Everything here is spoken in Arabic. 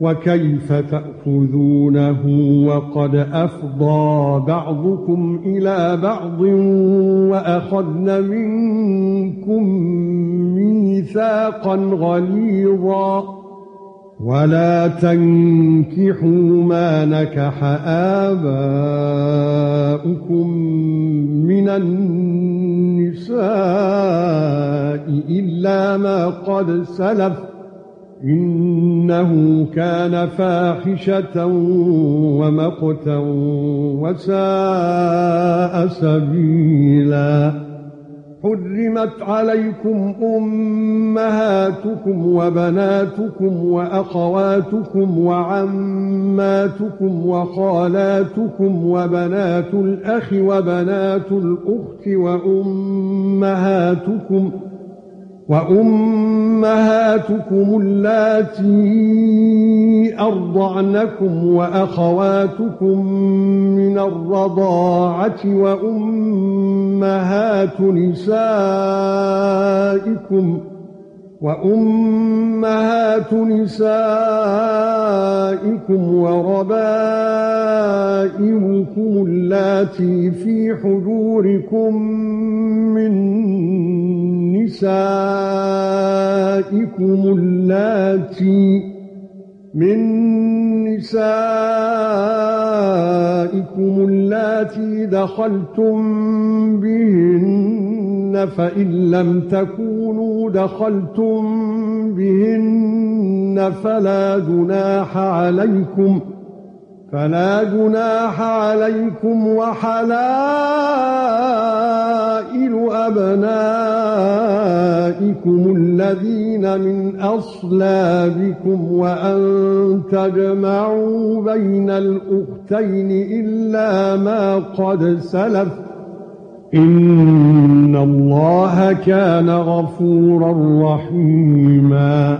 وَكَيْفَ تَأْخُذُونَهُ وَقَدْ أَفْضَى بَعْضُكُمْ إِلَى بَعْضٍ وَأَخَذْنَ مِنكُم مِّيثَاقًا غَلِيظًا وَلَا تَنكِحُوا مَا نَكَحَ آبَاؤُكُم مِّنَ النِّسَاءِ إِلَّا مَا قَدْ سَلَفَ إنه كان فاحشة ومقتا وساء سبيلا. حرمت عليكم أمهاتكم وبناتكم وأخواتكم وعماتكم وخالاتكم وبنات الأخ وبنات الأخت وأمهاتكم وأمهاتكم اللاتي أرضعنكم وأخواتكم من الرضاعة وأمهات نسائكم وأمهات نسائكم وربائبكم اللاتي في حجوركم من نسائكم اللاتي من نسائكم اللاتي دخلتم بهن فإن لم تكونوا دخلتم بهن فلا جناح عليكم فلا جناح عليكم وحلائل أبنائكم الذين من أصلابكم وأن تجمعوا بين الأختين إلا ما قد سلف إن الله كان غفورا رحيما